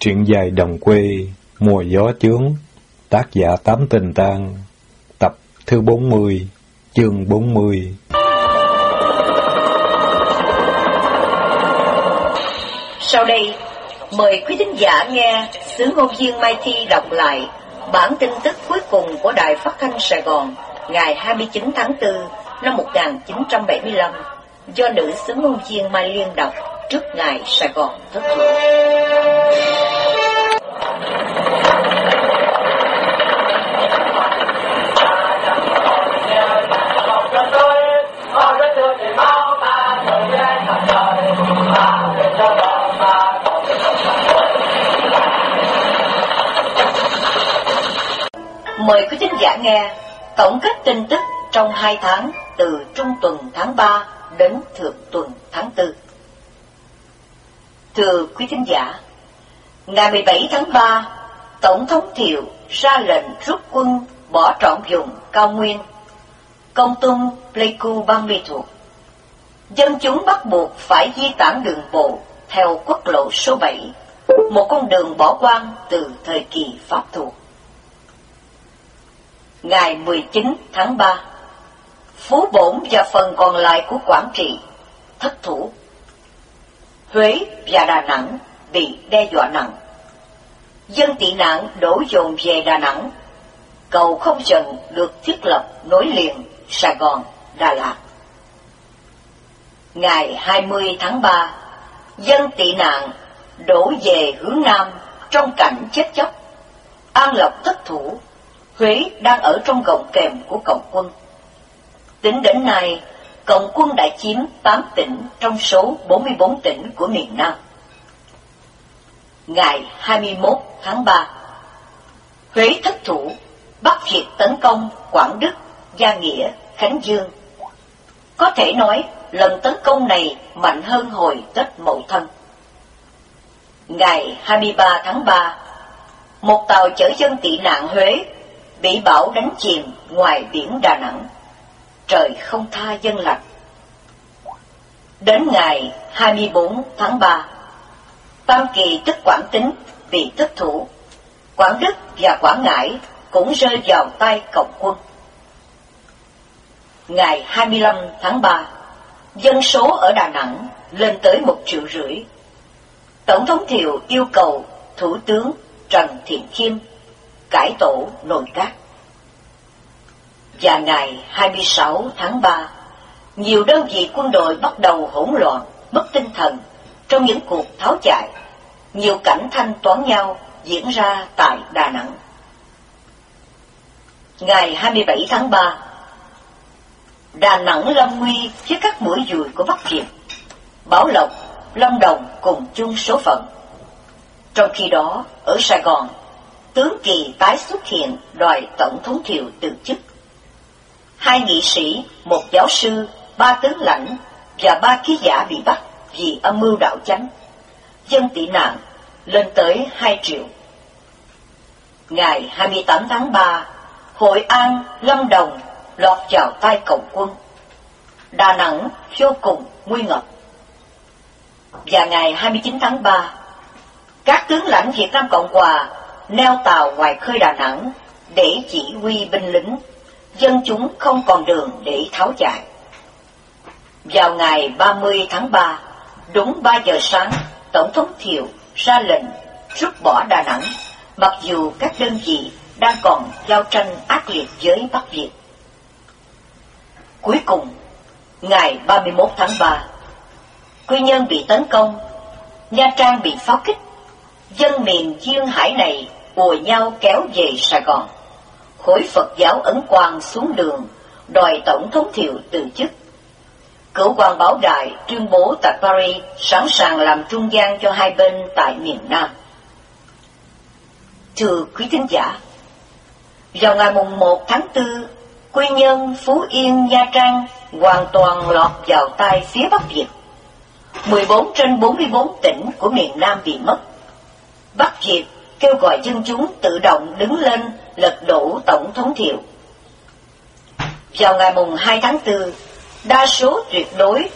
Truyện dài đồng quê, mùa gió chướng, tác giả Tám Tình Tang, tập thứ 40, chương 40. Sau đây, mời quý thính giả nghe sứ ngôn viên Mai Thi đọc lại bản tin tức cuối cùng của Đài Phát thanh Sài Gòn ngày 29 tháng 4 năm 1975 do nữ sứ ngôn viên Mai Liên đọc trước ngày Sài Gòn thất thủ. Mời quý thính giả nghe tổng kết tin tức trong hai tháng từ trung tuần tháng 3 đến thượng tuần tháng 4. Thưa quý thính giả, ngày 17 tháng 3, Tổng thống Thiệu ra lệnh rút quân bỏ trọn vùng cao nguyên, công tung Pleiku bang Mê thuộc. Dân chúng bắt buộc phải di tản đường bộ theo quốc lộ số 7, một con đường bỏ quan từ thời kỳ Pháp thuộc. Ngày 19 tháng 3, Phú Bổn và phần còn lại của Quảng Trị thất thủ. Huế và Đà Nẵng bị đe dọa nặng. Dân tị nạn đổ dồn về Đà Nẵng. Cầu không dần được thiết lập nối liền Sài Gòn, Đà Lạt. Ngày 20 tháng 3, dân tị nạn đổ về hướng Nam trong cảnh chết chóc. An Lộc thất thủ, Huế đang ở trong gọng kèm của cộng quân. Tính đến nay, Cộng quân đã chiếm 8 tỉnh trong số 44 tỉnh của miền Nam. Ngày 21 tháng 3, Huế thất thủ, bắt Việt tấn công Quảng Đức, Gia Nghĩa, Khánh Dương. Có thể nói, lần tấn công này mạnh hơn hồi Tết Mậu Thân. Ngày 23 tháng 3, một tàu chở dân tị nạn Huế bị bão đánh chìm ngoài biển Đà Nẵng trời không tha dân lành. Đến ngày 24 tháng 3, Tam Kỳ tức Quảng Tính bị thất thủ, Quảng Đức và Quảng Ngãi cũng rơi vào tay cộng quân. Ngày 25 tháng 3, dân số ở Đà Nẵng lên tới một triệu rưỡi. Tổng thống Thiệu yêu cầu Thủ tướng Trần Thiện Khiêm cải tổ nội các và ngày 26 tháng 3, nhiều đơn vị quân đội bắt đầu hỗn loạn, mất tinh thần trong những cuộc tháo chạy. Nhiều cảnh thanh toán nhau diễn ra tại Đà Nẵng. Ngày 27 tháng 3, Đà Nẵng lâm nguy với các mũi dùi của Bắc Việt. Bảo Lộc, Lâm Đồng cùng chung số phận. Trong khi đó, ở Sài Gòn, tướng Kỳ tái xuất hiện đòi Tổng thống Thiệu từ chức hai nghị sĩ, một giáo sư, ba tướng lãnh và ba ký giả bị bắt vì âm mưu đạo chánh. Dân tị nạn lên tới 2 triệu. Ngày 28 tháng 3, Hội An, Lâm Đồng lọt vào tay cộng quân. Đà Nẵng vô cùng nguy ngập. Và ngày 29 tháng 3, các tướng lãnh Việt Nam Cộng Hòa neo tàu ngoài khơi Đà Nẵng để chỉ huy binh lính dân chúng không còn đường để tháo chạy. Vào ngày 30 tháng 3, đúng 3 giờ sáng, Tổng thống Thiệu ra lệnh rút bỏ Đà Nẵng, mặc dù các đơn vị đang còn giao tranh ác liệt với Bắc Việt. Cuối cùng, ngày 31 tháng 3, Quy Nhơn bị tấn công, Nha Trang bị pháo kích, dân miền duyên hải này ùa nhau kéo về Sài Gòn khối Phật giáo Ấn Quang xuống đường, đòi Tổng thống Thiệu từ chức. Cửu quan Bảo Đại tuyên bố tại Paris sẵn sàng làm trung gian cho hai bên tại miền Nam. Thưa quý thính giả, vào ngày mùng 1 tháng 4, Quy Nhơn, Phú Yên, Nha Trang hoàn toàn lọt vào tay phía Bắc Việt. 14 trên 44 tỉnh của miền Nam bị mất. Bắc Việt kêu gọi dân chúng tự động đứng lên lật đổ Tổng thống Thiệu. Vào ngày mùng 2 tháng 4, đa số tuyệt đối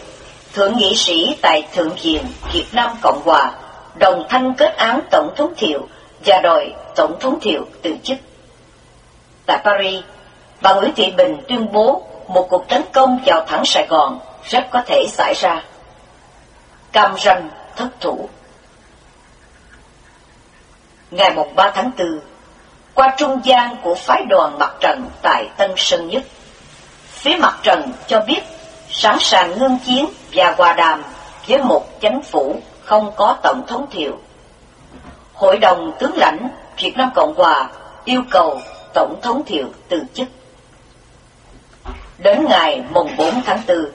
thượng nghị sĩ tại Thượng viện Việt Nam Cộng Hòa đồng thanh kết án Tổng thống Thiệu và đòi Tổng thống Thiệu từ chức. Tại Paris, bà Nguyễn Thị Bình tuyên bố một cuộc tấn công vào thẳng Sài Gòn rất có thể xảy ra. Cam ranh thất thủ. Ngày 3 tháng 4, qua trung gian của phái đoàn mặt trận tại Tân Sơn Nhất, phía mặt trận cho biết sẵn sàng ngưng chiến và hòa đàm với một chính phủ không có tổng thống thiệu. Hội đồng tướng lãnh Việt Nam Cộng Hòa yêu cầu tổng thống thiệu từ chức. Đến ngày mùng 4 tháng 4,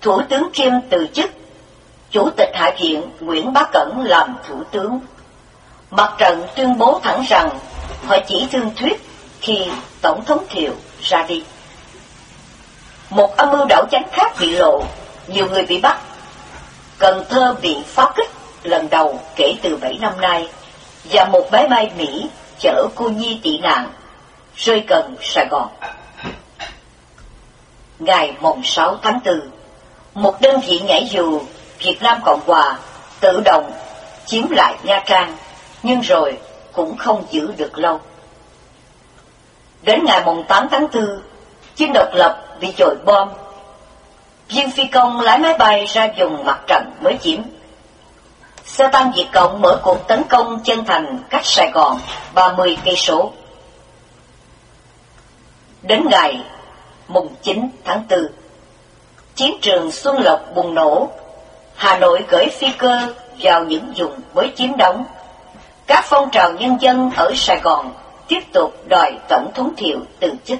Thủ tướng Kim từ chức, Chủ tịch Hạ viện Nguyễn Bá Cẩn làm Thủ tướng. Mặt trận tuyên bố thẳng rằng họ chỉ thương thuyết khi Tổng thống Thiệu ra đi. Một âm mưu đảo chánh khác bị lộ, nhiều người bị bắt. Cần Thơ bị pháo kích lần đầu kể từ 7 năm nay, và một máy bay Mỹ chở cô nhi tị nạn rơi gần Sài Gòn. Ngày mùng 6 tháng 4, một đơn vị nhảy dù Việt Nam Cộng Hòa tự động chiếm lại Nha Trang, nhưng rồi cũng không giữ được lâu. Đến ngày mùng 8 tháng 4, chiến độc lập bị dội bom. Viên phi công lái máy bay ra vùng mặt trận mới chiếm. Xe tăng Việt Cộng mở cuộc tấn công chân thành cách Sài Gòn 30 cây số. Đến ngày mùng 9 tháng 4, chiến trường Xuân Lộc bùng nổ, Hà Nội gửi phi cơ vào những vùng mới chiếm đóng. Các phong trào nhân dân ở Sài Gòn tiếp tục đòi Tổng thống Thiệu từ chức.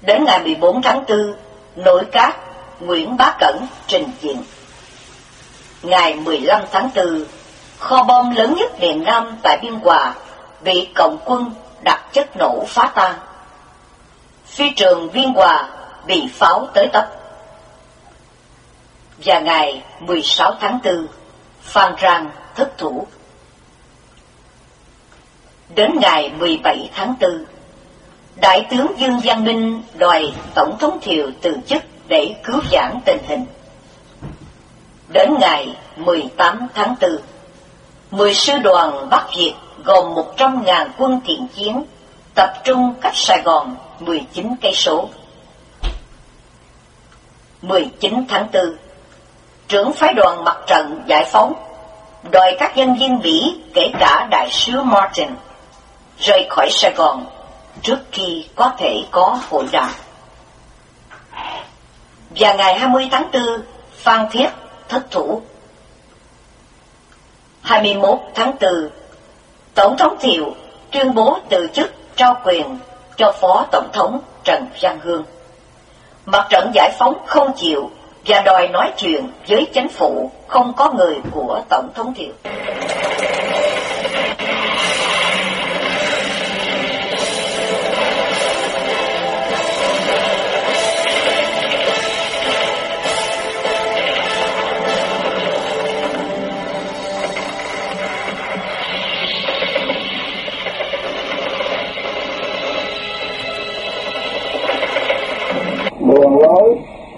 Đến ngày 14 tháng 4, nội các Nguyễn Bá Cẩn trình diện. Ngày 15 tháng 4, kho bom lớn nhất miền Nam tại Biên Hòa bị cộng quân đặt chất nổ phá tan. Phi trường Biên Hòa bị pháo tới tấp. Và ngày 16 tháng 4, Phan Rang thất thủ. Đến ngày 17 tháng 4, Đại tướng Dương Văn Minh đòi Tổng thống Thiệu từ chức để cứu giãn tình hình. Đến ngày 18 tháng 4, 10 sư đoàn Bắc Việt gồm 100.000 quân thiện chiến tập trung cách Sài Gòn 19 cây số. 19 tháng 4, trưởng phái đoàn mặt trận giải phóng đòi các nhân viên Mỹ kể cả đại sứ Martin rời khỏi Sài Gòn trước khi có thể có hội đàm. Và ngày 20 tháng 4, Phan Thiết thất thủ. 21 tháng 4, Tổng thống Thiệu tuyên bố từ chức trao quyền cho Phó Tổng thống Trần Văn Hương. Mặt trận giải phóng không chịu và đòi nói chuyện với chính phủ không có người của Tổng thống Thiệu.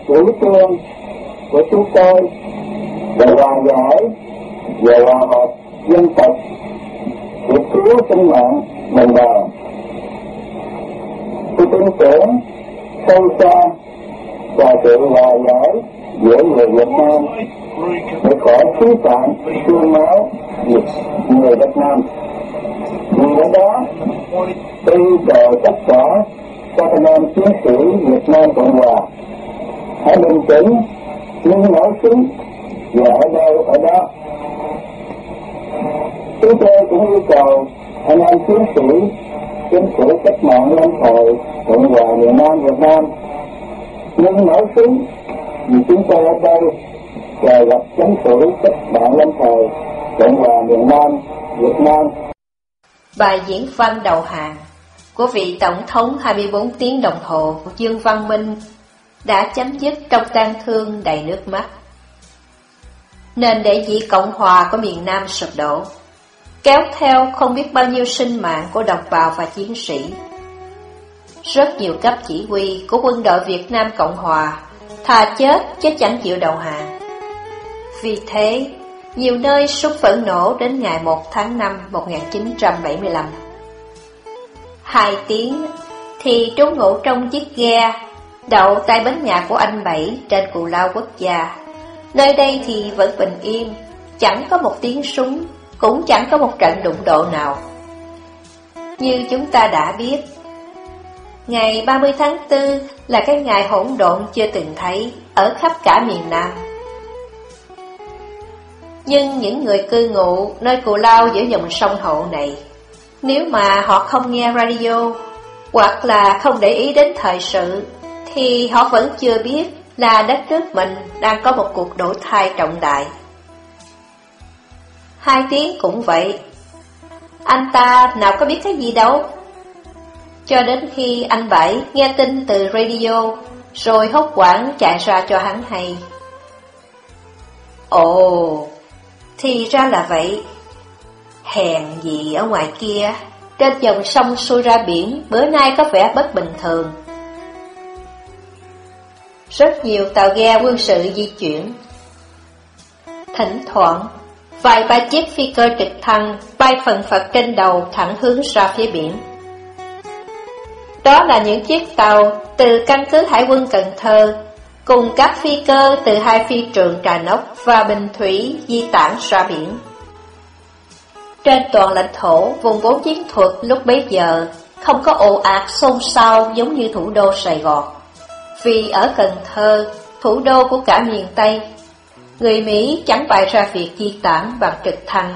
Chủ trương của chúng tôi về hòa giải về hòa hợp dân tộc của cứu sinh mạng đồng bào. Tôi tin tưởng sâu xa và sự hòa giải giữa người Việt Nam để khỏi xứ phạm xương máu người Việt Nam. Vì ở đó, tôi cầu tất cả các anh em chiến sĩ Việt Nam Cộng Hòa hãy bình tĩnh, nhưng nổi tiếng và ở đâu, ở đó. Chúng tôi cũng yêu cầu anh em chiến sĩ chiến sĩ cách mạng lâm thời, Cộng hòa miền Nam Việt Nam. Nhưng nổi tiếng vì chúng tôi ở đây chờ gặp chính phủ cách mạng lâm thời, Cộng hòa miền Nam Việt Nam. Bài diễn văn đầu hàng của vị Tổng thống 24 tiếng đồng hồ Dương Văn Minh đã chấm dứt trong tang thương đầy nước mắt. Nên để dĩ Cộng Hòa của miền Nam sụp đổ, kéo theo không biết bao nhiêu sinh mạng của đồng bào và chiến sĩ. Rất nhiều cấp chỉ huy của quân đội Việt Nam Cộng Hòa thà chết chứ chẳng chịu đầu hàng. Vì thế, Nhiều nơi súng phẫn nổ đến ngày 1 tháng 5 1975 Hai tiếng thì trú ngụ trong chiếc ghe đậu tại bến nhà của anh Bảy trên cù lao quốc gia. Nơi đây thì vẫn bình yên, chẳng có một tiếng súng, cũng chẳng có một trận đụng độ nào. Như chúng ta đã biết, ngày 30 tháng 4 là cái ngày hỗn độn chưa từng thấy ở khắp cả miền Nam. Nhưng những người cư ngụ nơi cù lao giữa dòng sông Hậu này, nếu mà họ không nghe radio hoặc là không để ý đến thời sự, thì họ vẫn chưa biết là đất nước mình đang có một cuộc đổi thay trọng đại. Hai tiếng cũng vậy. Anh ta nào có biết cái gì đâu. Cho đến khi anh Bảy nghe tin từ radio, rồi hốt quảng chạy ra cho hắn hay. Ồ, thì ra là vậy. Hèn gì ở ngoài kia, trên dòng sông xuôi ra biển bữa nay có vẻ bất bình thường. Rất nhiều tàu ghe quân sự di chuyển. Thỉnh thoảng, vài ba chiếc phi cơ trực thăng bay phần phật trên đầu thẳng hướng ra phía biển. Đó là những chiếc tàu từ căn cứ Hải quân Cần Thơ cùng các phi cơ từ hai phi trường Trà Nóc và Bình Thủy di tản ra biển. Trên toàn lãnh thổ, vùng vốn chiến thuật lúc bấy giờ không có ồ ạt xôn xao giống như thủ đô Sài Gòn. Vì ở Cần Thơ, thủ đô của cả miền Tây, người Mỹ chẳng bày ra việc di tản bằng trực thăng,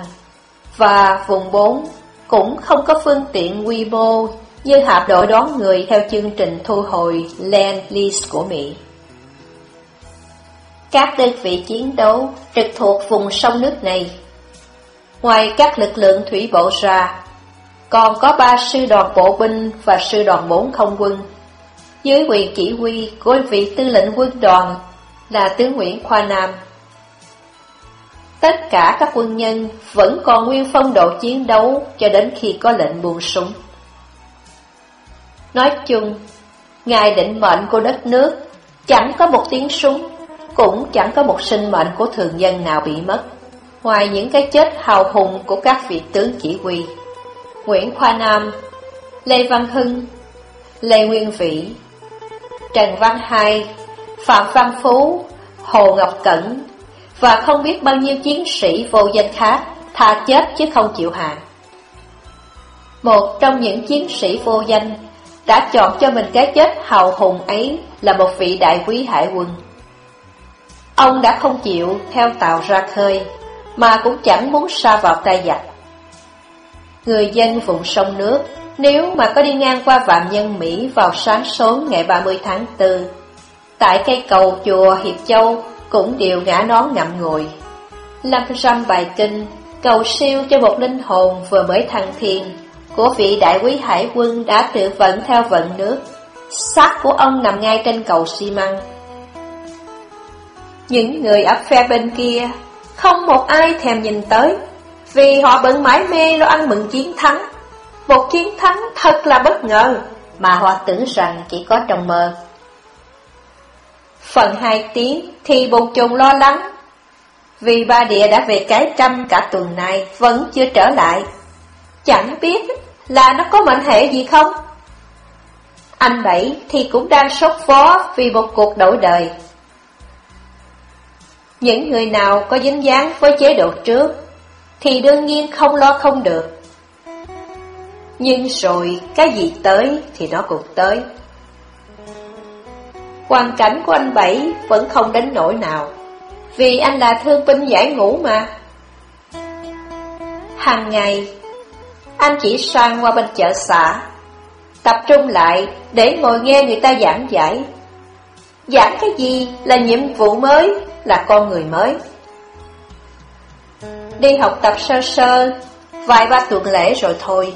và vùng 4 cũng không có phương tiện quy mô như hạm đội đón người theo chương trình thu hồi Land-Lease của Mỹ. Các đơn vị chiến đấu trực thuộc vùng sông nước này, ngoài các lực lượng thủy bộ ra, còn có ba sư đoàn bộ binh và sư đoàn bốn không quân dưới quyền chỉ huy của vị tư lệnh quân đoàn là tướng Nguyễn Khoa Nam. Tất cả các quân nhân vẫn còn nguyên phong độ chiến đấu cho đến khi có lệnh buông súng. Nói chung, ngài định mệnh của đất nước chẳng có một tiếng súng, cũng chẳng có một sinh mệnh của thường dân nào bị mất, ngoài những cái chết hào hùng của các vị tướng chỉ huy. Nguyễn Khoa Nam, Lê Văn Hưng, Lê Nguyên Vĩ, Trần Văn Hai, Phạm Văn Phú, Hồ Ngọc Cẩn và không biết bao nhiêu chiến sĩ vô danh khác tha chết chứ không chịu hàng. Một trong những chiến sĩ vô danh đã chọn cho mình cái chết hào hùng ấy là một vị đại quý hải quân. Ông đã không chịu theo tàu ra khơi, mà cũng chẳng muốn xa vào tay giặc. Người dân vùng sông nước nếu mà có đi ngang qua phạm Nhân Mỹ vào sáng sớm ngày 30 tháng 4, tại cây cầu chùa Hiệp Châu cũng đều ngã nón ngậm ngồi. Lâm râm bài kinh, cầu siêu cho một linh hồn vừa mới thăng thiên của vị đại quý hải quân đã tự vận theo vận nước. Xác của ông nằm ngay trên cầu xi măng. Những người ở phe bên kia, không một ai thèm nhìn tới, vì họ bận mãi mê lo ăn mừng chiến thắng. Một chiến thắng thật là bất ngờ, mà họ tưởng rằng chỉ có trong mơ. Phần hai tiếng thì bồn trùng lo lắng, vì ba địa đã về cái trăm cả tuần này vẫn chưa trở lại. Chẳng biết là nó có mệnh hệ gì không? Anh Bảy thì cũng đang sốt phó vì một cuộc đổi đời. Những người nào có dính dáng với chế độ trước thì đương nhiên không lo không được. Nhưng rồi cái gì tới thì nó cũng tới. Hoàn cảnh của anh Bảy vẫn không đến nỗi nào, vì anh là thương binh giải ngũ mà. Hàng ngày, anh chỉ sang qua bên chợ xã, tập trung lại để ngồi nghe người ta giảng giải. Giảng cái gì là nhiệm vụ mới, là con người mới. Đi học tập sơ sơ, vài ba tuần lễ rồi thôi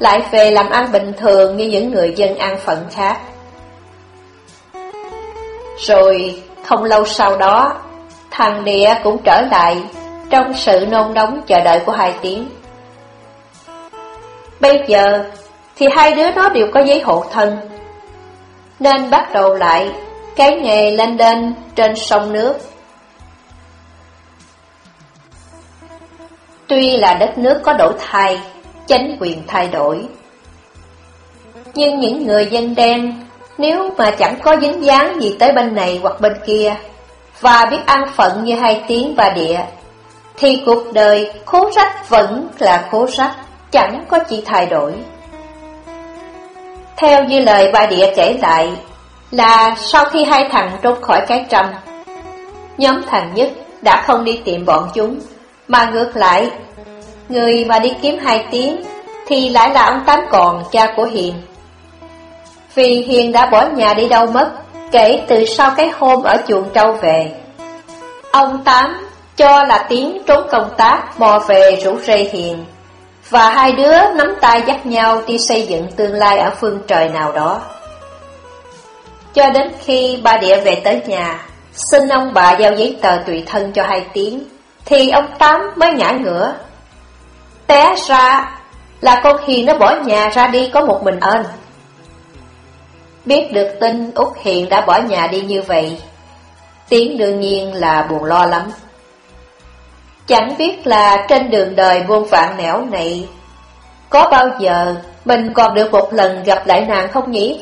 lại về làm ăn bình thường như những người dân an phận khác. Rồi, không lâu sau đó, thằng địa cũng trở lại trong sự nôn nóng chờ đợi của hai tiếng. Bây giờ, thì hai đứa nó đều có giấy hộ thân, nên bắt đầu lại cái nghề lên đên trên sông nước. Tuy là đất nước có đổi thay, chánh quyền thay đổi, nhưng những người dân đen nếu mà chẳng có dính dáng gì tới bên này hoặc bên kia, và biết ăn phận như hai tiếng và địa, thì cuộc đời khố rách vẫn là khố rách, chẳng có gì thay đổi. Theo như lời bà địa kể lại, là sau khi hai thằng trốn khỏi cái trăm, nhóm thằng nhất đã không đi tìm bọn chúng, mà ngược lại, người mà đi kiếm hai tiếng thì lại là ông Tám còn cha của Hiền. Vì Hiền đã bỏ nhà đi đâu mất, kể từ sau cái hôm ở chuồng trâu về. Ông Tám cho là tiếng trốn công tác mò về rủ rê Hiền, và hai đứa nắm tay dắt nhau đi xây dựng tương lai ở phương trời nào đó. Cho đến khi ba địa về tới nhà, xin ông bà giao giấy tờ tùy thân cho hai tiếng, thì ông Tám mới ngã ngửa. Té ra là con Hiền nó bỏ nhà ra đi có một mình ơn. Biết được tin Út Hiền đã bỏ nhà đi như vậy, Tiến đương nhiên là buồn lo lắm. Chẳng biết là trên đường đời buôn vạn nẻo này, có bao giờ mình còn được một lần gặp lại nàng không nhỉ?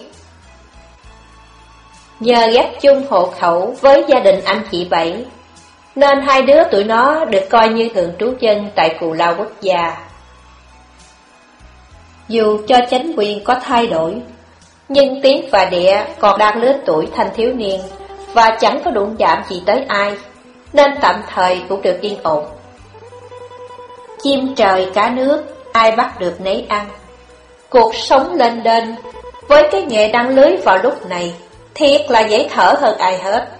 Nhờ ghép chung hộ khẩu với gia đình anh chị Bảy, nên hai đứa tụi nó được coi như thường trú chân tại Cù Lao Quốc gia. Dù cho chánh quyền có thay đổi, nhưng Tiến và Địa còn đang lứa tuổi thanh thiếu niên và chẳng có đụng chạm gì tới ai, nên tạm thời cũng được yên ổn. Chim trời cá nước, ai bắt được nấy ăn. Cuộc sống lên đên, với cái nghề đăng lưới vào lúc này, thiệt là dễ thở hơn ai hết.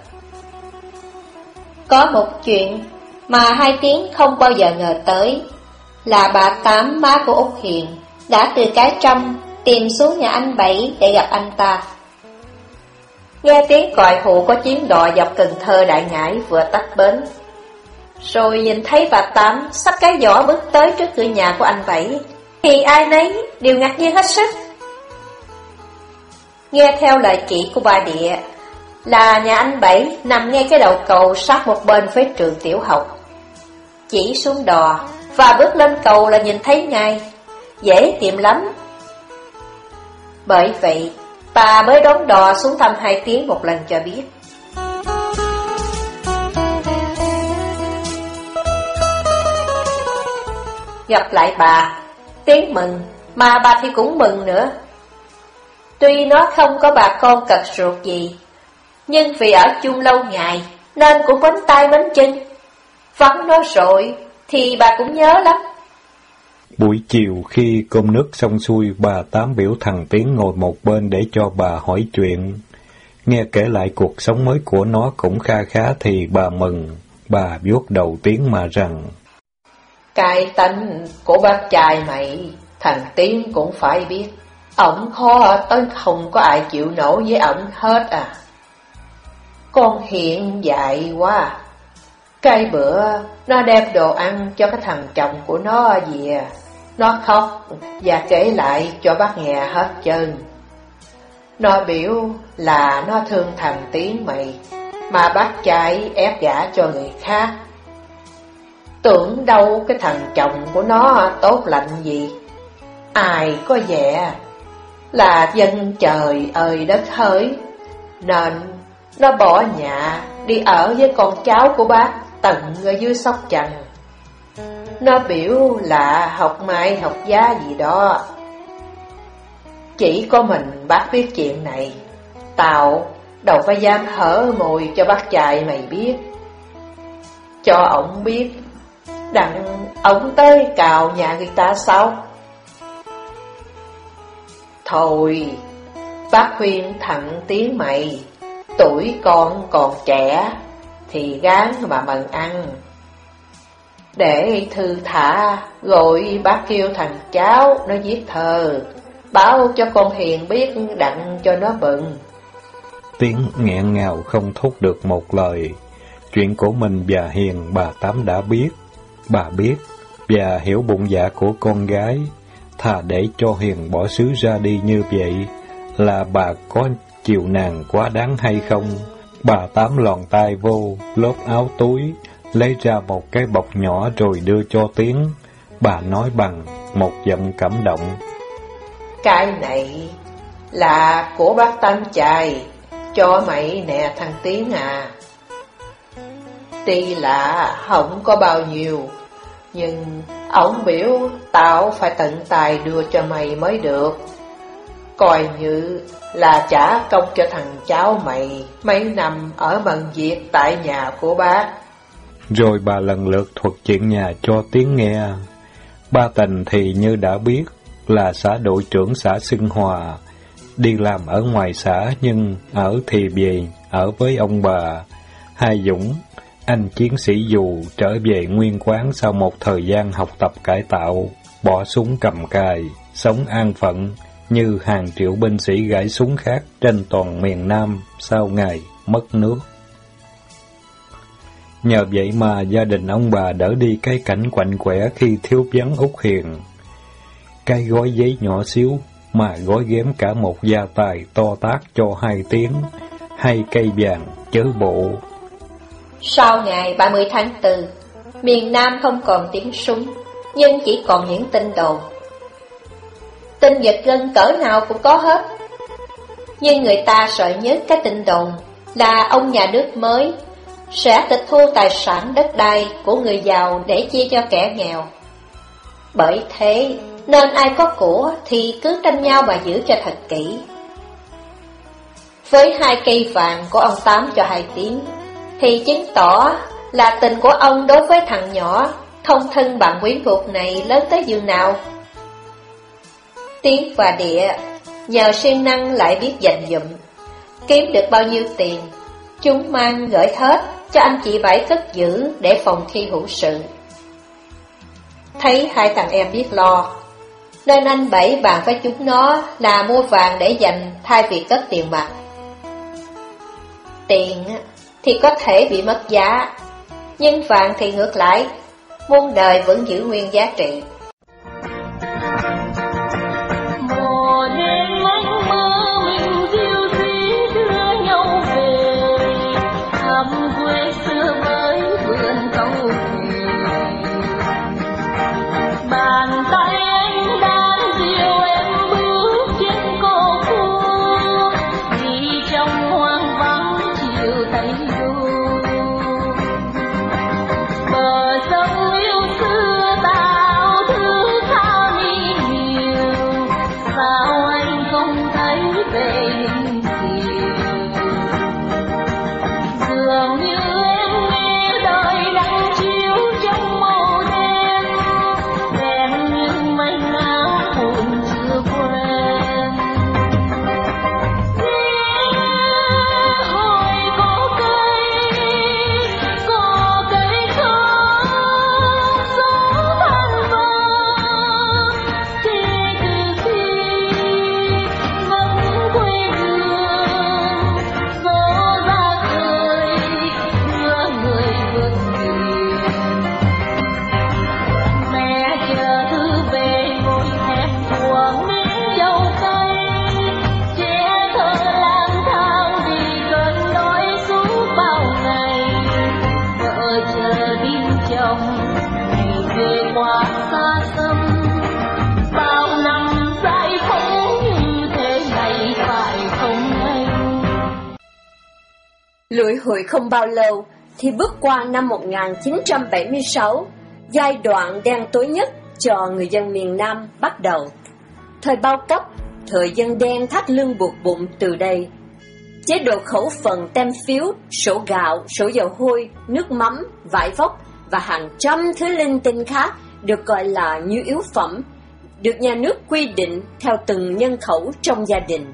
Có một chuyện mà hai tiếng không bao giờ ngờ tới, là bà Tám má của Úc Hiền đã từ cái trong tìm xuống nhà anh Bảy để gặp anh ta. Nghe tiếng còi hụ có chiến đò dọc Cần Thơ đại ngãi vừa tắt bến. Rồi nhìn thấy bà Tám sắp cái giỏ bước tới trước cửa nhà của anh Bảy, thì ai nấy đều ngạc nhiên hết sức. Nghe theo lời chỉ của bà địa, là nhà anh Bảy nằm ngay cái đầu cầu sát một bên với trường tiểu học. Chỉ xuống đò và bước lên cầu là nhìn thấy ngay, dễ tìm lắm. Bởi vậy, bà mới đón đò xuống thăm hai tiếng một lần cho biết. Gặp lại bà, tiếng mừng, mà bà thì cũng mừng nữa. Tuy nó không có bà con cật ruột gì, nhưng vì ở chung lâu ngày, nên cũng bánh tay bánh chân. Vắng nó rồi, thì bà cũng nhớ lắm. Buổi chiều khi cơm nước xong xuôi, bà Tám biểu thằng Tiến ngồi một bên để cho bà hỏi chuyện. Nghe kể lại cuộc sống mới của nó cũng kha khá thì bà mừng. Bà vuốt đầu Tiến mà rằng Cái tánh của bác trai mày, thằng Tiến cũng phải biết. Ổng khó tới không có ai chịu nổi với ổng hết à. Con hiện dại quá. Cái bữa nó đem đồ ăn cho cái thằng chồng của nó về. Nó khóc và kể lại cho bác nghe hết trơn. Nó biểu là nó thương thằng Tiến mày, mà bác trai ép gả cho người khác. Tưởng đâu cái thằng chồng của nó tốt lạnh gì, ai có vẻ là dân trời ơi đất hỡi, nên nó bỏ nhà đi ở với con cháu của bác tận ở dưới sóc trăng. Nó biểu là học mai học giá gì đó. Chỉ có mình bác biết chuyện này. Tao đâu phải dám hở mồi cho bác trai mày biết. Cho ổng biết, đặng ổng tới cào nhà người ta sao? Thôi, bác khuyên thẳng tiếng mày, tuổi con còn trẻ, thì gán mà mần ăn. Để thư thả, rồi bác kêu thằng cháu nó viết thơ, báo cho con Hiền biết đặng cho nó bận. Tiếng nghẹn ngào không thốt được một lời. Chuyện của mình và Hiền bà Tám đã biết. Bà biết và hiểu bụng dạ của con gái. Thà để cho Hiền bỏ xứ ra đi như vậy là bà có chiều nàng quá đáng hay không? Bà Tám lòn tay vô, lót áo túi, lấy ra một cái bọc nhỏ rồi đưa cho Tiến. Bà nói bằng một giọng cảm động. Cái này là của bác Tam Chài, cho mày nè thằng Tiến à. Tuy là không có bao nhiêu, nhưng ổng biểu tao phải tận tài đưa cho mày mới được. Coi như là trả công cho thằng cháu mày mấy năm ở bận việc tại nhà của bác. Rồi bà lần lượt thuật chuyện nhà cho tiếng nghe. Ba Tình thì như đã biết là xã đội trưởng xã Xưng Hòa, đi làm ở ngoài xã nhưng ở thì về, ở với ông bà. Hai Dũng, anh chiến sĩ dù trở về nguyên quán sau một thời gian học tập cải tạo, bỏ súng cầm cài, sống an phận như hàng triệu binh sĩ gãy súng khác trên toàn miền Nam sau ngày mất nước. Nhờ vậy mà gia đình ông bà đỡ đi cái cảnh quạnh quẻ khi thiếu vắng úc Hiền. Cái gói giấy nhỏ xíu mà gói ghém cả một gia tài to tác cho hai tiếng, hai cây vàng chớ bộ. Sau ngày 30 tháng 4, miền Nam không còn tiếng súng, nhưng chỉ còn những tin đồn. Tin giật gân cỡ nào cũng có hết. Nhưng người ta sợ nhất cái tin đồn là ông nhà nước mới sẽ tịch thu tài sản đất đai của người giàu để chia cho kẻ nghèo. Bởi thế, nên ai có của thì cứ tranh nhau mà giữ cho thật kỹ. Với hai cây vàng của ông Tám cho hai tiếng, thì chứng tỏ là tình của ông đối với thằng nhỏ, thông thân bạn quyến thuộc này lớn tới giường nào. Tiếng và địa, nhờ siêng năng lại biết dành dụm, kiếm được bao nhiêu tiền, chúng mang gửi hết cho anh chị Bảy cất giữ để phòng thi hữu sự. Thấy hai thằng em biết lo, nên anh Bảy bàn với chúng nó là mua vàng để dành thay vì cất tiền mặt. Tiền thì có thể bị mất giá, nhưng vàng thì ngược lại, muôn đời vẫn giữ nguyên giá trị. Lưỡi hụi không bao lâu thì bước qua năm 1976, giai đoạn đen tối nhất cho người dân miền Nam bắt đầu. Thời bao cấp, thời dân đen thắt lưng buộc bụng từ đây. Chế độ khẩu phần tem phiếu, sổ gạo, sổ dầu hôi, nước mắm, vải vóc và hàng trăm thứ linh tinh khác được gọi là nhu yếu phẩm, được nhà nước quy định theo từng nhân khẩu trong gia đình.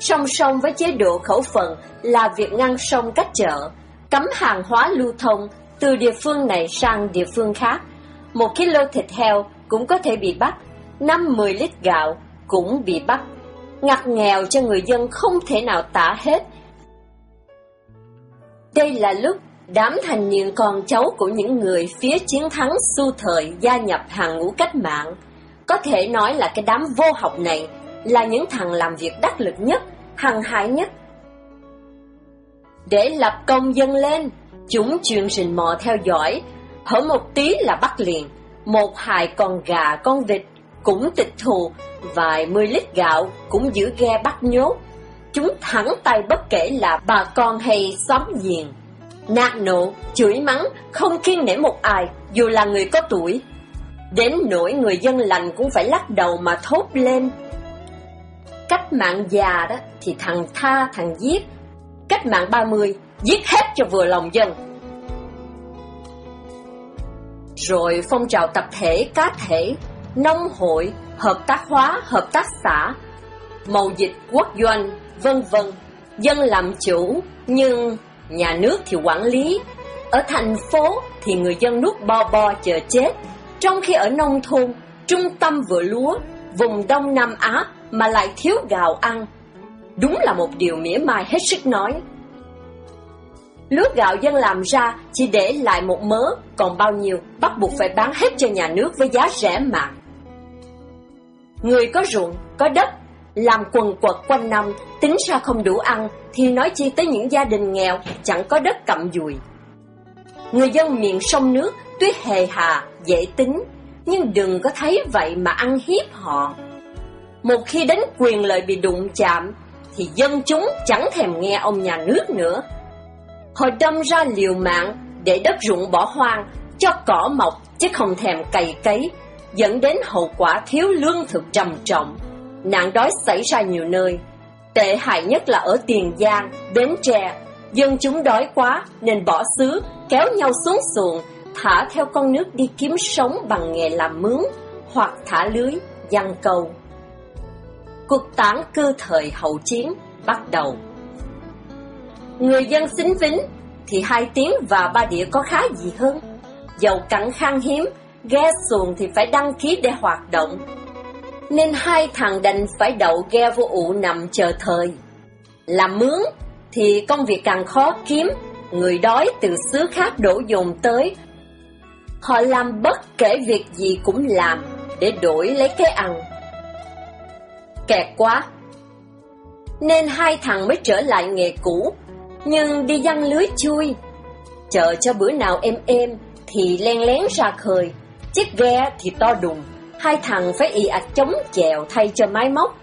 Song song với chế độ khẩu phần là việc ngăn sông cách chợ, cấm hàng hóa lưu thông từ địa phương này sang địa phương khác. Một kilo thịt heo cũng có thể bị bắt, 5-10 lít gạo cũng bị bắt. Ngặt nghèo cho người dân không thể nào tả hết. Đây là lúc đám thành niên con cháu của những người phía chiến thắng xu thời gia nhập hàng ngũ cách mạng. Có thể nói là cái đám vô học này là những thằng làm việc đắc lực nhất, hăng hái nhất. Để lập công dân lên, Chúng chuyên rình mò theo dõi, hở một tí là bắt liền, một hài con gà con vịt cũng tịch thù, vài mươi lít gạo cũng giữ ghe bắt nhốt. Chúng thẳng tay bất kể là bà con hay xóm giềng. Nạt nộ, chửi mắng, không kiên nể một ai, dù là người có tuổi. Đến nỗi người dân lành cũng phải lắc đầu mà thốt lên. Cách mạng già đó thì thằng tha thằng giết. Cách mạng 30, giết hết cho vừa lòng dân. Rồi phong trào tập thể, cá thể, nông hội, hợp tác hóa, hợp tác xã, mậu dịch quốc doanh, vân vân. Dân làm chủ, nhưng nhà nước thì quản lý. Ở thành phố thì người dân nuốt bo bo chờ chết. Trong khi ở nông thôn, trung tâm vừa lúa, vùng Đông Nam Á mà lại thiếu gạo ăn. Đúng là một điều mỉa mai hết sức nói. Lúa gạo dân làm ra chỉ để lại một mớ, còn bao nhiêu bắt buộc phải bán hết cho nhà nước với giá rẻ mạt. Người có ruộng, có đất, làm quần quật quanh năm, tính ra không đủ ăn, thì nói chi tới những gia đình nghèo, chẳng có đất cặm dùi. Người dân miền sông nước, tuyết hề hà, dễ tính, nhưng đừng có thấy vậy mà ăn hiếp họ. Một khi đến quyền lợi bị đụng chạm, thì dân chúng chẳng thèm nghe ông nhà nước nữa. Họ đâm ra liều mạng để đất ruộng bỏ hoang, cho cỏ mọc chứ không thèm cày cấy, dẫn đến hậu quả thiếu lương thực trầm trọng. Nạn đói xảy ra nhiều nơi. Tệ hại nhất là ở Tiền Giang, Bến Tre. Dân chúng đói quá nên bỏ xứ, kéo nhau xuống xuồng, thả theo con nước đi kiếm sống bằng nghề làm mướn hoặc thả lưới, giăng câu. Cuộc tán cư thời hậu chiến bắt đầu. Người dân xính vĩnh thì hai tiếng và ba địa có khá gì hơn. Dầu cặn khan hiếm, ghe xuồng thì phải đăng ký để hoạt động. Nên hai thằng đành phải đậu ghe vô ụ nằm chờ thời. Làm mướn thì công việc càng khó kiếm, người đói từ xứ khác đổ dồn tới. Họ làm bất kể việc gì cũng làm để đổi lấy cái ăn. Kẹt quá! Nên hai thằng mới trở lại nghề cũ, nhưng đi giăng lưới chui. Chờ cho bữa nào êm êm thì len lén ra khơi, chiếc ghe thì to đùng, hai thằng phải y ạch chống chèo thay cho mái móc.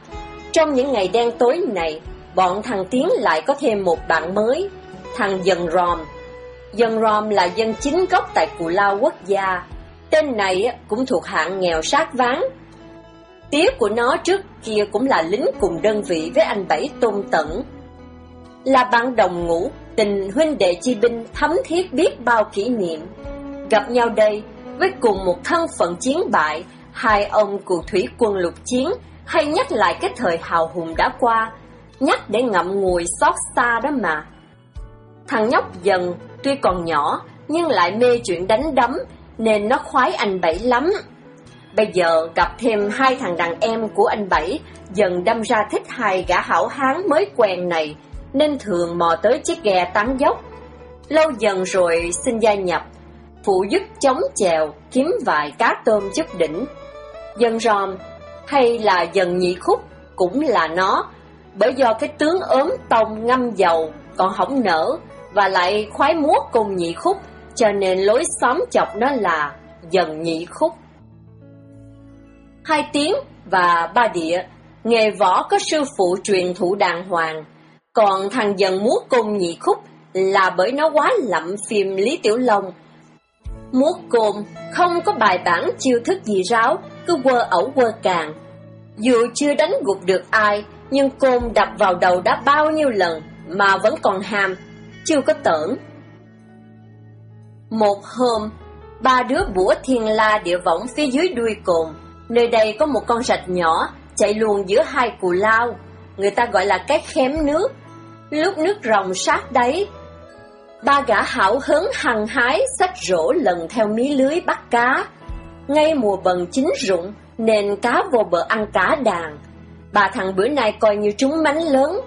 Trong những ngày đen tối này, bọn thằng Tiến lại có thêm một bạn mới, thằng Dần Ròm. dân Ròm là dân chính gốc tại Cù Lao Quốc gia. Tên này cũng thuộc hạng nghèo sát ván. Tía của nó trước kia cũng là lính cùng đơn vị với anh Bảy Tôn Tẩn. Là bạn đồng ngũ, tình huynh đệ chi binh thấm thiết biết bao kỷ niệm. Gặp nhau đây, với cùng một thân phận chiến bại, hai ông cụ thủy quân lục chiến hay nhắc lại cái thời hào hùng đã qua, nhắc để ngậm ngùi xót xa đó mà. Thằng nhóc dần, tuy còn nhỏ, nhưng lại mê chuyện đánh đấm, nên nó khoái anh Bảy lắm. Bây giờ gặp thêm hai thằng đàn em của anh Bảy, dần đâm ra thích hai gã hảo hán mới quen này, nên thường mò tới chiếc ghe tán dốc. Lâu dần rồi xin gia nhập, phụ giúp chống chèo, kiếm vài cá tôm chất đỉnh. Dần ròm, hay là dần nhị khúc, cũng là nó, bởi do cái tướng ốm tông ngâm dầu, còn hỏng nở, và lại khoái múa cùng nhị khúc, cho nên lối xóm chọc nó là dần nhị khúc. Hai tiếng và ba địa, nghề võ có sư phụ truyền thụ đàng hoàng, còn thằng dần múa côn nhị khúc là bởi nó quá lậm phim Lý Tiểu Long. Múa côn không có bài bản chiêu thức gì ráo, cứ quơ ẩu quơ càng. Dù chưa đánh gục được ai, nhưng côn đập vào đầu đã bao nhiêu lần mà vẫn còn hàm, chưa có tưởng Một hôm, ba đứa bủa thiên la địa võng phía dưới đuôi cồn. Nơi đây có một con rạch nhỏ chạy luồn giữa hai cù lao, người ta gọi là cái khém nước. Lúc nước rồng sát đáy, ba gã hảo hứng hằng hái sách rổ lần theo mí lưới bắt cá. Ngay mùa bần chín rụng nên cá vô bờ ăn cá đàn. Bà thằng bữa nay coi như trúng mánh lớn.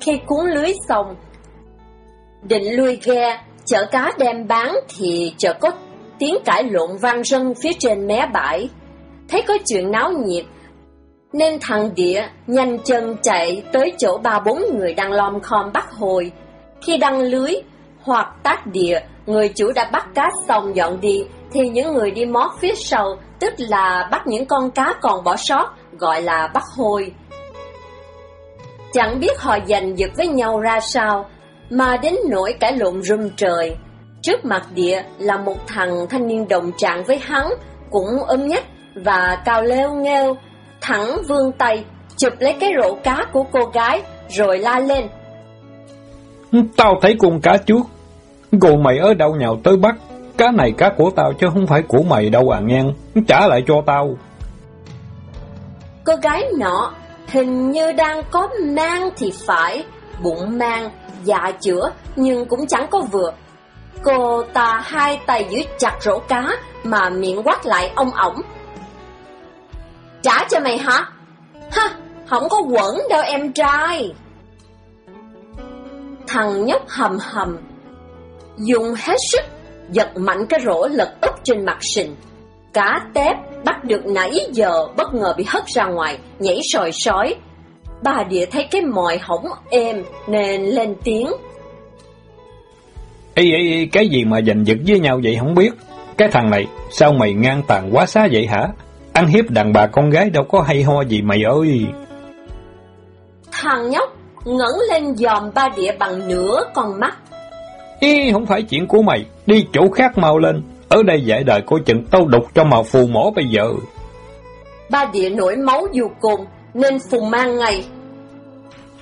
Khi cuốn lưới xong, định lui ghe, chở cá đem bán thì chợt có tiếng cãi lộn vang rân phía trên mé bãi. Thấy có chuyện náo nhiệt, nên thằng địa nhanh chân chạy tới chỗ ba bốn người đang lom khom bắt hồi. Khi đăng lưới, hoặc tác địa, người chủ đã bắt cá xong dọn đi, thì những người đi mót phía sau, tức là bắt những con cá còn bỏ sót, gọi là bắt hồi Chẳng biết họ giành giật với nhau ra sao, mà đến nỗi cả lộn rung trời. Trước mặt địa là một thằng thanh niên đồng trạng với hắn, cũng ấm nhất và cao leo nghêu, thẳng vươn tay, chụp lấy cái rổ cá của cô gái, rồi la lên. Tao thấy con cá trước, cô mày ở đâu nhào tới bắt, cá này cá của tao chứ không phải của mày đâu à ngang, trả lại cho tao. Cô gái nọ hình như đang có mang thì phải, bụng mang, dạ chữa, nhưng cũng chẳng có vừa. Cô ta hai tay giữ chặt rổ cá mà miệng quát lại ông ổng. Trả cho mày hả? Ha, không có quẩn đâu em trai. Thằng nhóc hầm hầm, dùng hết sức, giật mạnh cái rổ lật úp trên mặt sình. Cá tép bắt được nãy giờ bất ngờ bị hất ra ngoài, nhảy sòi sói. Bà địa thấy cái mòi hỏng êm nên lên tiếng. Ê, ê, ê, cái gì mà giành giật với nhau vậy không biết. Cái thằng này, sao mày ngang tàn quá xá vậy hả? Ăn hiếp đàn bà con gái đâu có hay ho gì mày ơi. Thằng nhóc ngẩng lên dòm ba địa bằng nửa con mắt. Ý, không phải chuyện của mày, đi chỗ khác mau lên. Ở đây dạy đời coi chừng tao đục cho mà phù mổ bây giờ. Ba địa nổi máu dù cùng, nên phù mang ngay.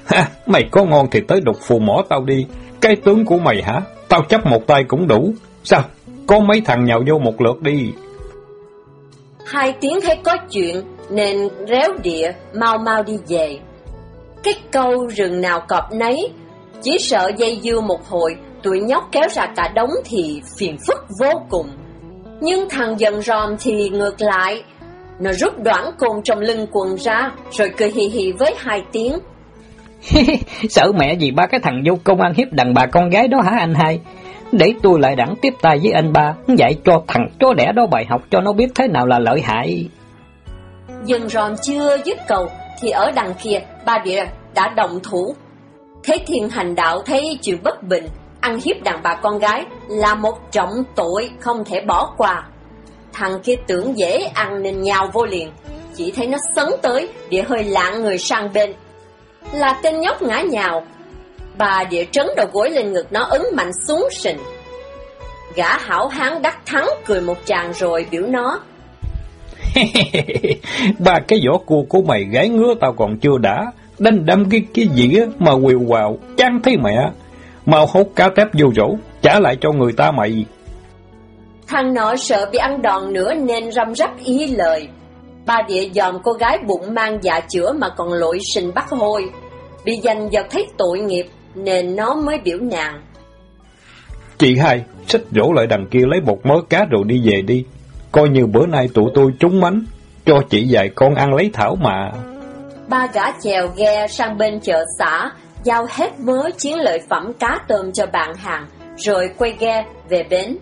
Ha, mày có ngon thì tới đục phù mỏ tao đi. Cái tướng của mày hả? Tao chấp một tay cũng đủ. Sao? Có mấy thằng nhào vô một lượt đi. Hai tiếng thấy có chuyện, nên réo địa, mau mau đi về. Cái câu rừng nào cọp nấy, chỉ sợ dây dưa một hồi, tụi nhóc kéo ra cả đống thì phiền phức vô cùng. Nhưng thằng dần ròm thì ngược lại, nó rút đoạn côn trong lưng quần ra, rồi cười hì hì với hai tiếng. Sợ mẹ gì ba cái thằng vô công ăn hiếp đàn bà con gái đó hả anh hai? Để tôi lại đẳng tiếp tay với anh ba, dạy cho thằng chó đẻ đó bài học cho nó biết thế nào là lợi hại. Dần ròm chưa dứt cầu, thì ở đằng kia, ba địa đã động thủ. Thế thiên hành đạo thấy chuyện bất bình, ăn hiếp đàn bà con gái là một trọng tội không thể bỏ qua. Thằng kia tưởng dễ ăn nên nhào vô liền, chỉ thấy nó sấn tới, địa hơi lạng người sang bên. Là tên nhóc ngã nhào, bà địa trấn đầu gối lên ngực nó ấn mạnh xuống sình. Gã hảo hán đắc thắng cười một tràng rồi biểu nó. ba cái vỏ cua của mày gái ngứa tao còn chưa đã, đánh đâm cái cái gì á mà quều quào, chán thấy mẹ. Mau hút cá tép vô rổ, trả lại cho người ta mày. Thằng nọ sợ bị ăn đòn nữa nên răm rắp ý lời. Ba địa dòm cô gái bụng mang dạ chữa mà còn lội sinh bắt hôi. Bị giành giật thấy tội nghiệp nên nó mới biểu nàng. Chị hai, xích rổ lại đằng kia lấy một mớ cá rồi đi về đi. Coi như bữa nay tụi tôi trúng mánh, cho chị dạy con ăn lấy thảo mà. Ba gã chèo ghe sang bên chợ xã, giao hết mớ chiến lợi phẩm cá tôm cho bạn hàng, rồi quay ghe về bến.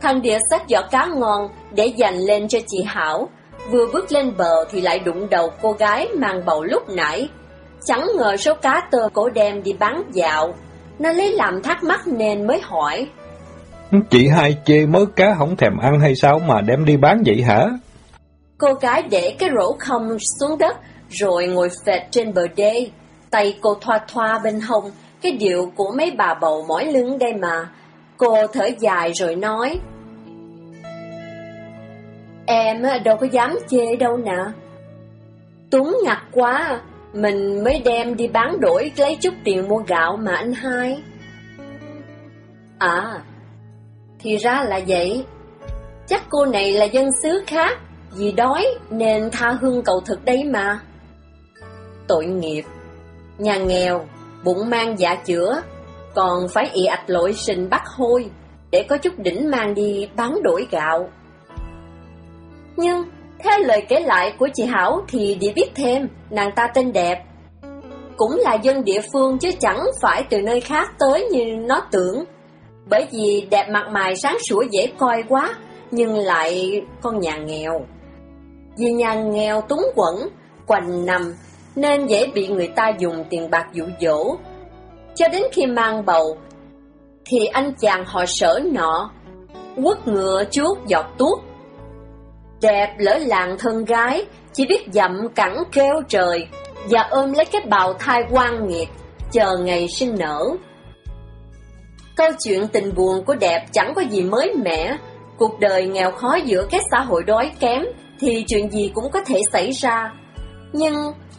Thằng địa sách giỏ cá ngon để dành lên cho chị Hảo, vừa bước lên bờ thì lại đụng đầu cô gái mang bầu lúc nãy. Chẳng ngờ số cá tôm cổ đem đi bán dạo, nó lấy làm thắc mắc nên mới hỏi. Chị hai chê mớ cá không thèm ăn hay sao mà đem đi bán vậy hả? Cô gái để cái rổ không xuống đất, rồi ngồi phệt trên bờ đê. Tay cô thoa thoa bên hông, cái điệu của mấy bà bầu mỏi lưng đây mà. Cô thở dài rồi nói. Em đâu có dám chê đâu nè. Túng ngặt quá, mình mới đem đi bán đổi lấy chút tiền mua gạo mà anh hai. À, thì ra là vậy. Chắc cô này là dân xứ khác, vì đói nên tha hương cầu thực đấy mà. Tội nghiệp, nhà nghèo, bụng mang dạ chữa, còn phải ị ạch lội sinh bắt hôi, để có chút đỉnh mang đi bán đổi gạo. Nhưng, theo lời kể lại của chị Hảo thì để biết thêm, nàng ta tên đẹp. Cũng là dân địa phương chứ chẳng phải từ nơi khác tới như nó tưởng. Bởi vì đẹp mặt mày sáng sủa dễ coi quá, nhưng lại con nhà nghèo. Vì nhà nghèo túng quẩn, quanh nằm, nên dễ bị người ta dùng tiền bạc dụ dỗ. Cho đến khi mang bầu, thì anh chàng họ sở nọ quất ngựa chuốt giọt tuốt. Đẹp lỡ làng thân gái, chỉ biết dậm cẳng kêu trời và ôm lấy cái bào thai quan nghiệt, chờ ngày sinh nở. Câu chuyện tình buồn của đẹp chẳng có gì mới mẻ, cuộc đời nghèo khó giữa cái xã hội đói kém thì chuyện gì cũng có thể xảy ra. Nhưng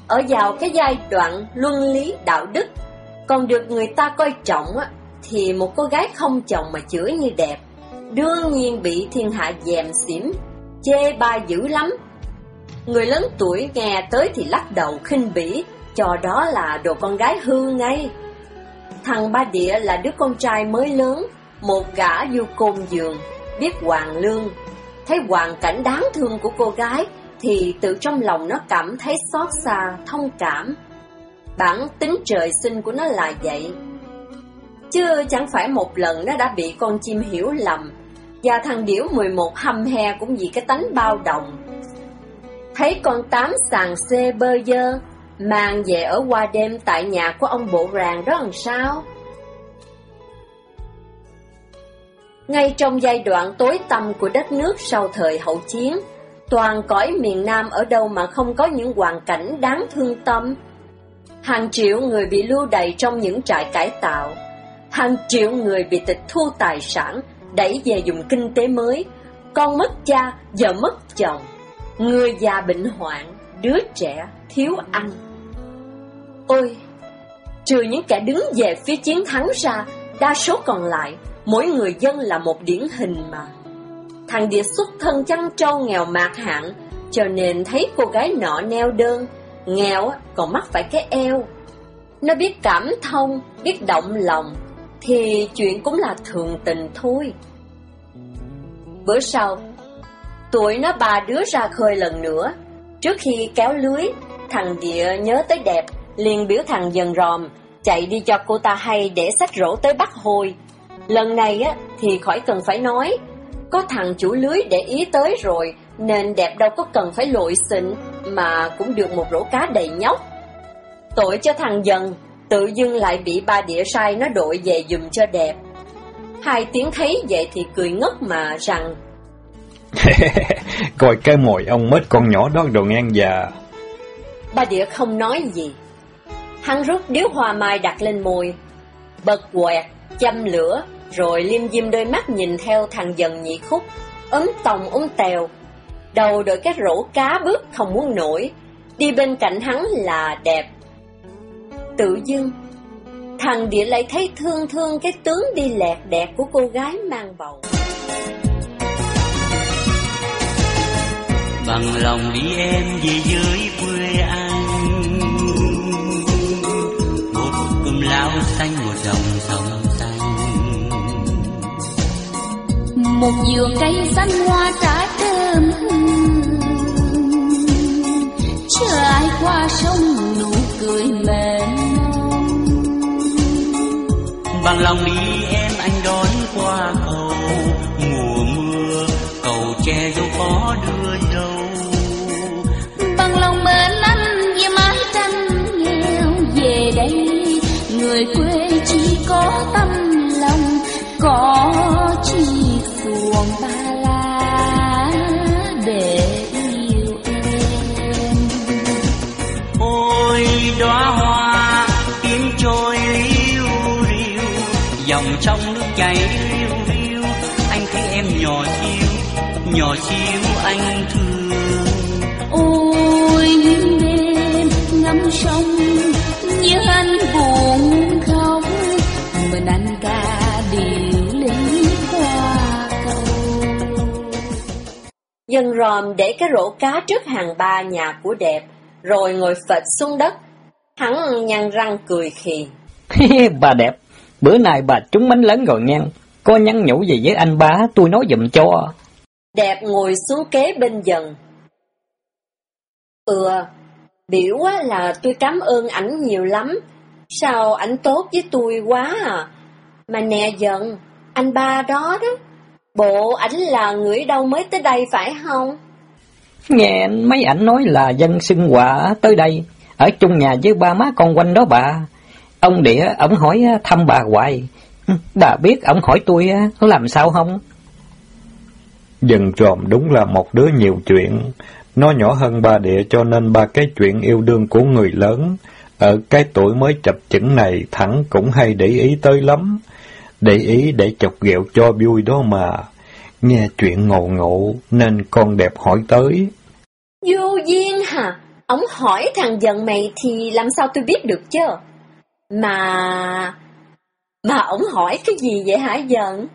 ở vào cái giai đoạn luân lý đạo đức, còn được người ta coi trọng thì một cô gái không chồng mà chữa như đẹp, đương nhiên bị thiên hạ dèm xỉm, chê bai dữ lắm. Người lớn tuổi nghe tới thì lắc đầu khinh bỉ, cho đó là đồ con gái hư ngay. Thằng Ba Địa là đứa con trai mới lớn, một gã du côn giường, biết hoàng lương. Thấy hoàn cảnh đáng thương của cô gái, thì tự trong lòng nó cảm thấy xót xa, thông cảm. Bản tính trời sinh của nó là vậy. Chứ chẳng phải một lần nó đã bị con chim hiểu lầm, và thằng điểu 11 hâm he cũng vì cái tánh bao đồng. Thấy con tám sàn xê bơ dơ, mang về ở qua đêm tại nhà của ông bộ ràng đó làm sao? Ngay trong giai đoạn tối tăm của đất nước sau thời hậu chiến, toàn cõi miền Nam ở đâu mà không có những hoàn cảnh đáng thương tâm. Hàng triệu người bị lưu đày trong những trại cải tạo, hàng triệu người bị tịch thu tài sản, đẩy về dùng kinh tế mới, con mất cha, vợ mất chồng, người già bệnh hoạn, đứa trẻ thiếu ăn. Ôi, trừ những kẻ đứng về phía chiến thắng ra, đa số còn lại, mỗi người dân là một điển hình mà. Thằng địa xuất thân chăn trâu nghèo mạc hạn, cho nên thấy cô gái nọ neo đơn, nghèo còn mắc phải cái eo. Nó biết cảm thông, biết động lòng, thì chuyện cũng là thường tình thôi. Bữa sau, tuổi nó ba đứa ra khơi lần nữa. Trước khi kéo lưới, thằng địa nhớ tới đẹp, liền biểu thằng dần ròm, chạy đi cho cô ta hay để sách rổ tới bắt hồi. Lần này á thì khỏi cần phải nói, có thằng chủ lưới để ý tới rồi, nên đẹp đâu có cần phải lội xịn, mà cũng được một rổ cá đầy nhóc. Tội cho thằng dần, tự dưng lại bị ba đĩa sai nó đội về dùm cho đẹp. Hai tiếng thấy vậy thì cười ngất mà rằng Coi cái mồi ông mết con nhỏ đó đồ ngang già. Ba đĩa không nói gì. Hắn rút điếu hoa mai đặt lên môi Bật quẹt, châm lửa Rồi liêm diêm đôi mắt nhìn theo thằng dần nhị khúc Ấm tòng ống tèo. Đầu đội cái rổ cá bước không muốn nổi Đi bên cạnh hắn là đẹp Tự dưng. Thằng địa lại thấy thương thương cái tướng đi lẹt đẹp của cô gái mang bầu. Bằng lòng đi em về dưới quê anh. Một cùm lao xanh một dòng sông xanh. Một vườn cây xanh hoa trái thơm. Chờ ai qua sông nụ cười mềm bằng lòng đi em anh đón dòng sông nước chảy riu riu anh thấy em nhỏ xíu nhỏ xíu anh thương. Ôi những đêm ngắm sông như anh buồn không mình anh ca điều lý qua cầu. Dân ròm để cái rổ cá trước hàng ba nhà của đẹp rồi ngồi phịch xuống đất hắn nhăn răng cười khì. Bà đẹp Bữa nay bà trúng bánh lớn rồi nha, có nhắn nhủ gì với anh bá, tôi nói dùm cho. Đẹp ngồi xuống kế bên dần. Ừ, biểu là tôi cảm ơn ảnh nhiều lắm, sao ảnh tốt với tôi quá à. Mà nè dần, anh ba đó đó, bộ ảnh là người đâu mới tới đây phải không? Nghe mấy ảnh nói là dân xưng quả tới đây, ở chung nhà với ba má con quanh đó bà. Ông địa ổng hỏi thăm bà hoài, Bà biết ông hỏi tôi làm sao không? Dần tròm đúng là một đứa nhiều chuyện. Nó nhỏ hơn ba địa cho nên ba cái chuyện yêu đương của người lớn. Ở cái tuổi mới chập chững này thẳng cũng hay để ý tới lắm. Để ý để chọc ghẹo cho vui đó mà. Nghe chuyện ngộ ngộ nên con đẹp hỏi tới. Vô duyên hả? Ông hỏi thằng giận mày thì làm sao tôi biết được chứ? Mà... Mà ông hỏi cái gì vậy hả giận?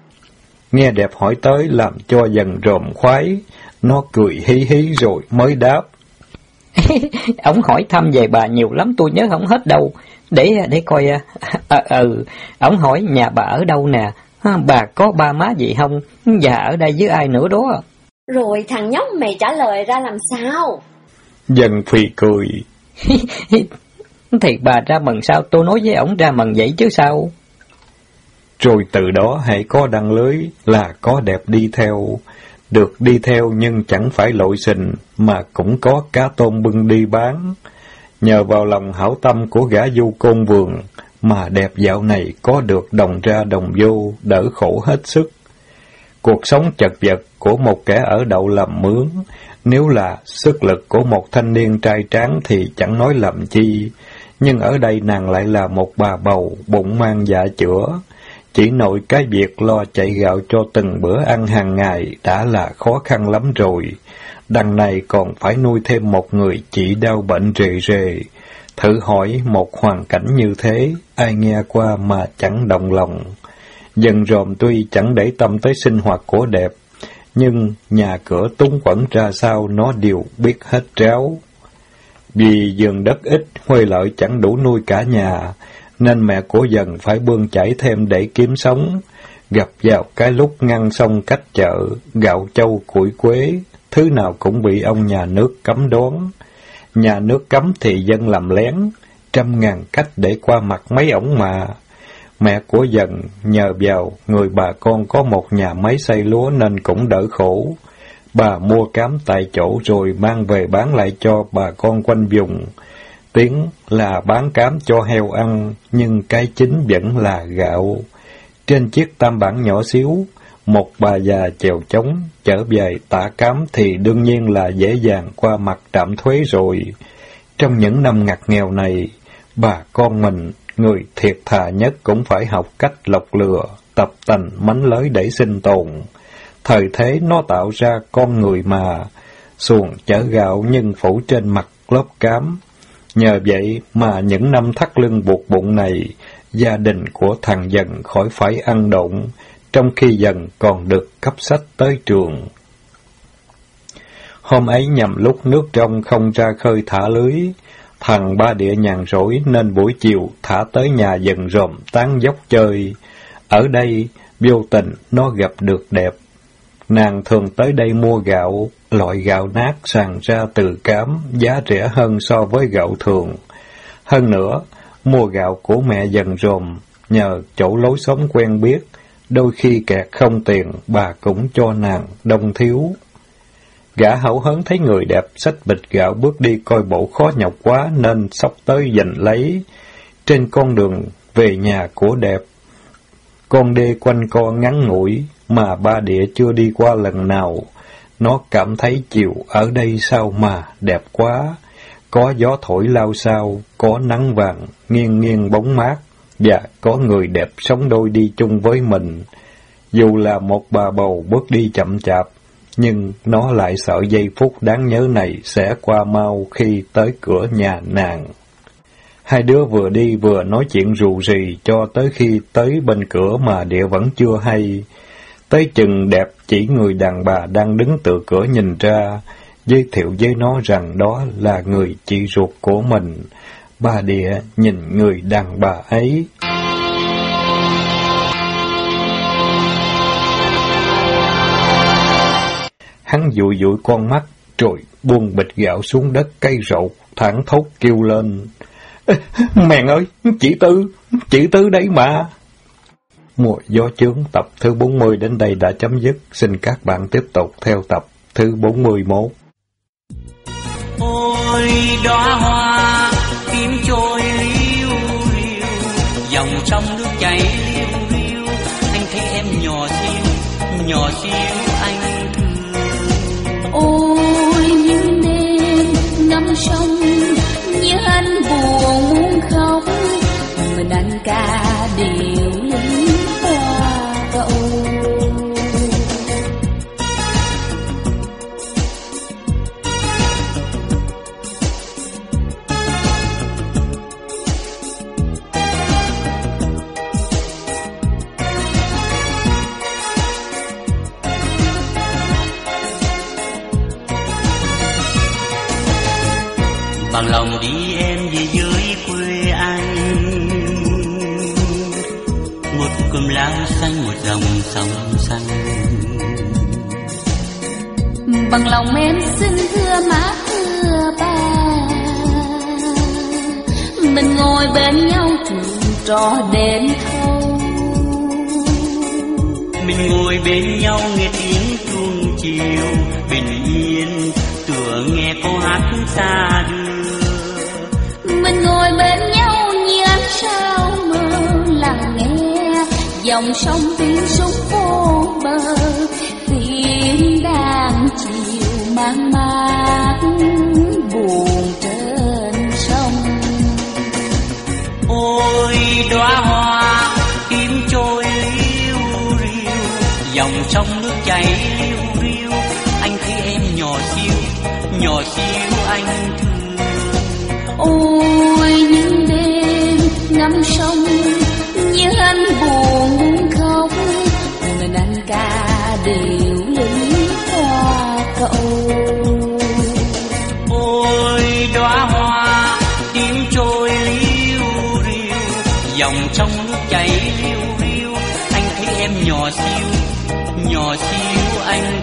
Nghe đẹp hỏi tới làm cho dần rộm khoái. Nó cười hí hí rồi mới đáp. ông hỏi thăm về bà nhiều lắm tôi nhớ không hết đâu. Để để coi... À, ừ, ông hỏi nhà bà ở đâu nè? Bà có ba má gì không? Và ở đây với ai nữa đó? Rồi thằng nhóc mày trả lời ra làm sao? Dần phì cười. Thì bà ra mừng sao tôi nói với ổng ra mừng vậy chứ sao? Rồi từ đó hãy có đăng lưới là có đẹp đi theo. Được đi theo nhưng chẳng phải lội sình mà cũng có cá tôm bưng đi bán. Nhờ vào lòng hảo tâm của gã du côn vườn mà đẹp dạo này có được đồng ra đồng vô, đỡ khổ hết sức. Cuộc sống chật vật của một kẻ ở đậu làm mướn, nếu là sức lực của một thanh niên trai tráng thì chẳng nói làm chi, nhưng ở đây nàng lại là một bà bầu, bụng mang dạ chữa. Chỉ nội cái việc lo chạy gạo cho từng bữa ăn hàng ngày đã là khó khăn lắm rồi. Đằng này còn phải nuôi thêm một người chỉ đau bệnh rề rề. Thử hỏi một hoàn cảnh như thế, ai nghe qua mà chẳng động lòng. Dần ròm tuy chẳng để tâm tới sinh hoạt của đẹp, nhưng nhà cửa túng quẩn ra sao nó đều biết hết ráo. Vì giường đất ít, huê lợi chẳng đủ nuôi cả nhà, nên mẹ của dần phải bươn chảy thêm để kiếm sống. Gặp vào cái lúc ngăn sông cách chợ, gạo châu củi quế, thứ nào cũng bị ông nhà nước cấm đoán. Nhà nước cấm thì dân làm lén, trăm ngàn cách để qua mặt mấy ổng mà. Mẹ của dần nhờ vào người bà con có một nhà máy xây lúa nên cũng đỡ khổ. Bà mua cám tại chỗ rồi mang về bán lại cho bà con quanh vùng. Tiếng là bán cám cho heo ăn, nhưng cái chính vẫn là gạo. Trên chiếc tam bản nhỏ xíu, một bà già chèo chống trở về tả cám thì đương nhiên là dễ dàng qua mặt trạm thuế rồi. Trong những năm ngặt nghèo này, bà con mình người thiệt thà nhất cũng phải học cách lọc lừa, tập tành mánh lới để sinh tồn. Thời thế nó tạo ra con người mà, xuồng chở gạo nhưng phủ trên mặt lớp cám. Nhờ vậy mà những năm thắt lưng buộc bụng này, gia đình của thằng dần khỏi phải ăn động, trong khi dần còn được cấp sách tới trường. Hôm ấy nhằm lúc nước trong không ra khơi thả lưới, Thằng ba địa nhàn rỗi nên buổi chiều thả tới nhà dần rộm tán dốc chơi. Ở đây, vô tình nó gặp được đẹp. Nàng thường tới đây mua gạo, loại gạo nát sàn ra từ cám, giá rẻ hơn so với gạo thường. Hơn nữa, mua gạo của mẹ dần rồm, nhờ chỗ lối sống quen biết, đôi khi kẹt không tiền, bà cũng cho nàng đông thiếu. Gã hậu hấn thấy người đẹp xách bịch gạo bước đi coi bộ khó nhọc quá nên sóc tới giành lấy. Trên con đường về nhà của đẹp, con đê quanh co ngắn ngủi mà ba địa chưa đi qua lần nào. Nó cảm thấy chiều ở đây sao mà đẹp quá. Có gió thổi lao sao, có nắng vàng, nghiêng nghiêng bóng mát, và có người đẹp sống đôi đi chung với mình. Dù là một bà bầu bước đi chậm chạp, nhưng nó lại sợ giây phút đáng nhớ này sẽ qua mau khi tới cửa nhà nàng. Hai đứa vừa đi vừa nói chuyện rù rì cho tới khi tới bên cửa mà địa vẫn chưa hay. Tới chừng đẹp chỉ người đàn bà đang đứng từ cửa nhìn ra, giới thiệu với nó rằng đó là người chị ruột của mình. Bà địa nhìn người đàn bà ấy. Hắn dụi dụi con mắt, rồi buông bịch gạo xuống đất cây rậu, thẳng thốt kêu lên. Mèn ơi, chị Tư, chị Tư đấy mà. Mùa gió chướng tập thứ 40 đến đây đã chấm dứt. Xin các bạn tiếp tục theo tập thứ 41. Ôi đóa hoa tím trôi liu liu, dòng trong nước chảy liu liu, anh thấy em nhỏ xíu, nhỏ xíu nhỏ xíu anh. Thương ôi những đêm ngắm sông như anh buồn khóc. Mình anh ca đều lấy hoa cậu. Ôi đóa hoa tím trôi liu riu dòng trong nước chảy liu riu. Anh thấy em nhỏ xíu nhỏ xíu anh.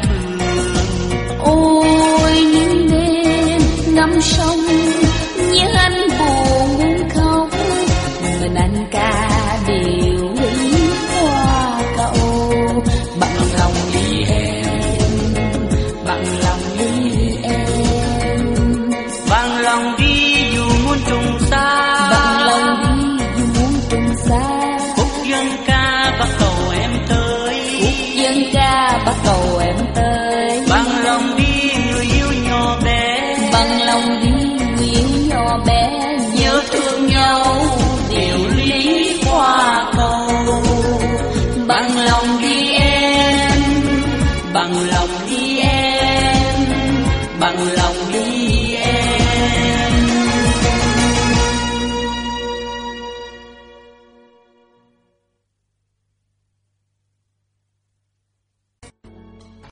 燃烧。